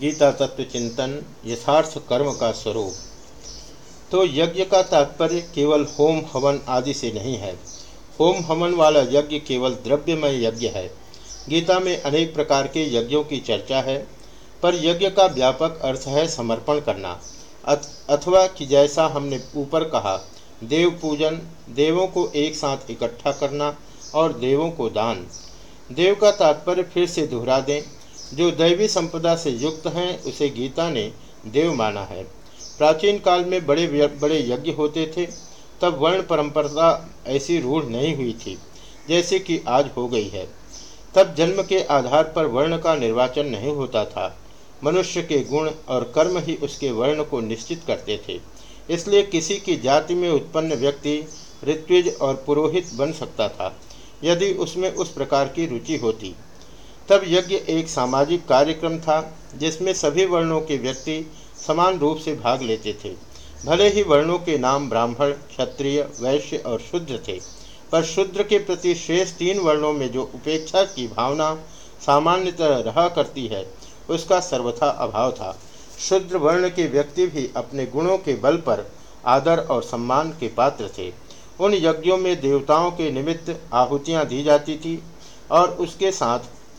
गीता तत्व चिंतन यथार्थ कर्म का स्वरूप। तो यज्ञ का तात्पर्य केवल होम हवन आदि से नहीं है। होम हवन वाला यज्ञ केवल द्रव्यमय यज्ञ है। गीता में अनेक प्रकार के यज्ञों की चर्चा है, पर यज्ञ का व्यापक अर्थ है समर्पण करना। अथवा कि जैसा हमने ऊपर कहा, देव पूजन, देवों को एक साथ इकट्ठा करना और देवों को दान। देव का तात्पर्य फिर से दोहरा दें जो दैवी संपदा से युक्त हैं, उसे गीता ने देव माना है। प्राचीन काल में बड़े बड़े यज्ञ होते थे, तब वर्ण परंपरा ऐसी रूढ़ नहीं हुई थी, जैसे कि आज हो गई है। तब जन्म के आधार पर वर्ण का निर्वाचन नहीं होता था। मनुष्य के गुण और कर्म ही उसके वर्ण को निश्चित करते थे। इसलिए किसी की जाति में उत्पन्न व्यक्ति ऋत्विज और पुरोहित बन सकता था, यदि उसमें उस प्रकार की रुचि होती। तब यज्ञ एक सामाजिक कार्यक्रम था, जिसमें सभी वर्णों के व्यक्ति समान रूप से भाग लेते थे। भले ही वर्णों के नाम ब्राह्मण, क्षत्रिय, वैश्य और शूद्र थे, पर शूद्र के प्रति शेष तीन वर्णों में जो उपेक्षा की भावना सामान्यतः रहा करती है, उसका सर्वथा अभाव था। शूद्र वर्ण के व्यक्ति भी अपने गुणों के बल पर आदर और सम्मान के पात्र थे। उन यज्ञों में देवताओं के निमित्त आहुतियाँ दी जाती थी और उसके साथ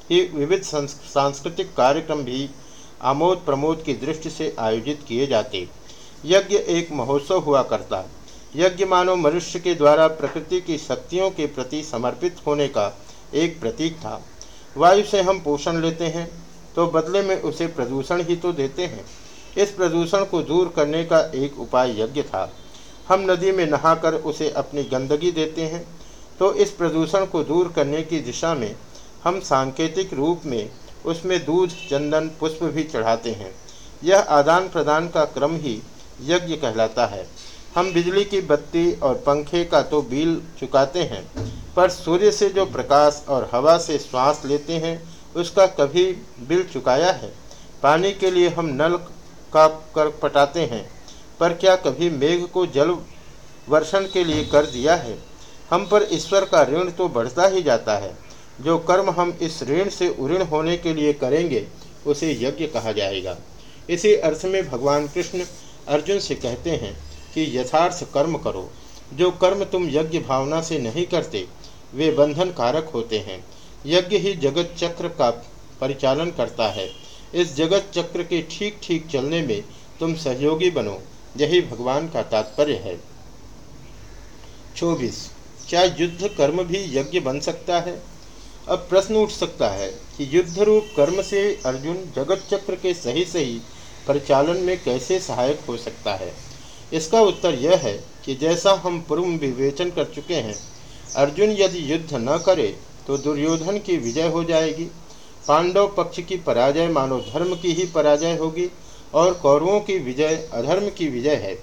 ही विविध सांस्कृतिक कार्यक्रम भी आमोद प्रमोद की दृष्टि से आयोजित किए जाते। यज्ञ एक महोत्सव हुआ करता। यज्ञ मानव मनुष्य के द्वारा प्रकृति की शक्तियों के प्रति समर्पित होने का एक प्रतीक था। वायु से हम पोषण लेते हैं तो बदले में उसे प्रदूषण ही तो देते हैं। इस प्रदूषण को दूर करने का एक उपाय यज्ञ था। हम नदी में नहाकर उसे अपनी गंदगी देते हैं तो इस प्रदूषण को दूर करने की दिशा में हम सांकेतिक रूप में उसमें दूध, चंदन, पुष्प भी चढ़ाते हैं। यह आदान प्रदान का क्रम ही यज्ञ कहलाता है। हम बिजली की बत्ती और पंखे का तो बिल चुकाते हैं, पर सूर्य से जो प्रकाश और हवा से श्वास लेते हैं, उसका कभी बिल चुकाया है? पानी के लिए हम नल का कर पटाते हैं, पर क्या कभी मेघ को जल वर्षण के लिए कर दिया है? हम पर ईश्वर का ऋण तो बढ़ता ही जाता है। जो कर्म हम इस ऋण से उऋण होने के लिए करेंगे, उसे यज्ञ कहा जाएगा। इसी अर्थ में भगवान कृष्ण अर्जुन से कहते हैं कि यथार्थ कर्म करो। जो कर्म तुम यज्ञ भावना से नहीं करते, वे बंधन कारक होते हैं। यज्ञ ही जगत चक्र का परिचालन करता है। इस जगत चक्र के ठीक ठीक चलने में तुम सहयोगी बनो, यही भगवान का तात्पर्य है। चौबीस, क्या युद्ध कर्म भी यज्ञ बन सकता है? अब प्रश्न उठ सकता है कि युद्ध रूप कर्म से अर्जुन जगत चक्र के सही सही परिचालन में कैसे सहायक हो सकता है? इसका उत्तर यह है कि जैसा हम पूर्व विवेचन कर चुके हैं, अर्जुन यदि युद्ध न करे तो दुर्योधन की विजय हो जाएगी। पांडव पक्ष की पराजय मानो धर्म की ही पराजय होगी और कौरवों की विजय अधर्म की विजय है।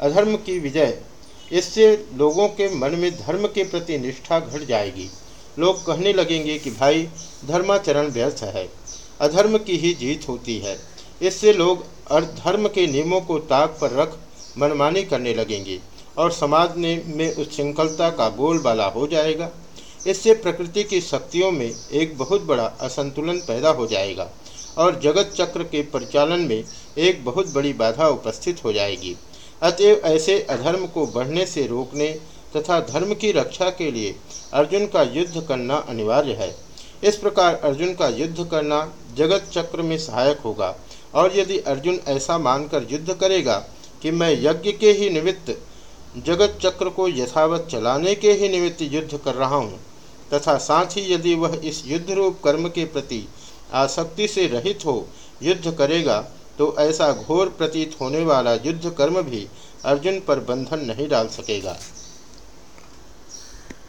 अधर्म की विजय, इससे लोगों के मन में धर्म के प्रति निष्ठा घट जाएगी। लोग कहने लगेंगे कि भाई, धर्माचरण व्यर्थ है, अधर्म की ही जीत होती है। इससे लोग धर्म के नियमों को ताक पर रख मनमानी करने लगेंगे और समाज ने, में उच्छृंखलता का बोलबाला हो जाएगा। इससे प्रकृति की शक्तियों में एक बहुत बड़ा असंतुलन पैदा हो जाएगा और जगत चक्र के परिचालन में एक बहुत बड़ी बाधा उपस्थित हो जाएगी। अतएव ऐसे अधर्म को बढ़ने से रोकने तथा धर्म की रक्षा के लिए अर्जुन का युद्ध करना अनिवार्य है। इस प्रकार अर्जुन का युद्ध करना जगत चक्र में सहायक होगा और यदि अर्जुन ऐसा मानकर युद्ध करेगा कि मैं यज्ञ के ही निमित्त जगत चक्र को यथावत चलाने के ही निमित्त युद्ध कर रहा हूँ, तथा साथ ही यदि वह इस युद्ध रूप कर्म के प्रति आसक्ति से रहित हो, युद्ध करेगा तो ऐसा घोर प्रतीत होने वाला युद्ध कर्म भी अर्जुन पर बंधन नहीं डाल सकेगा।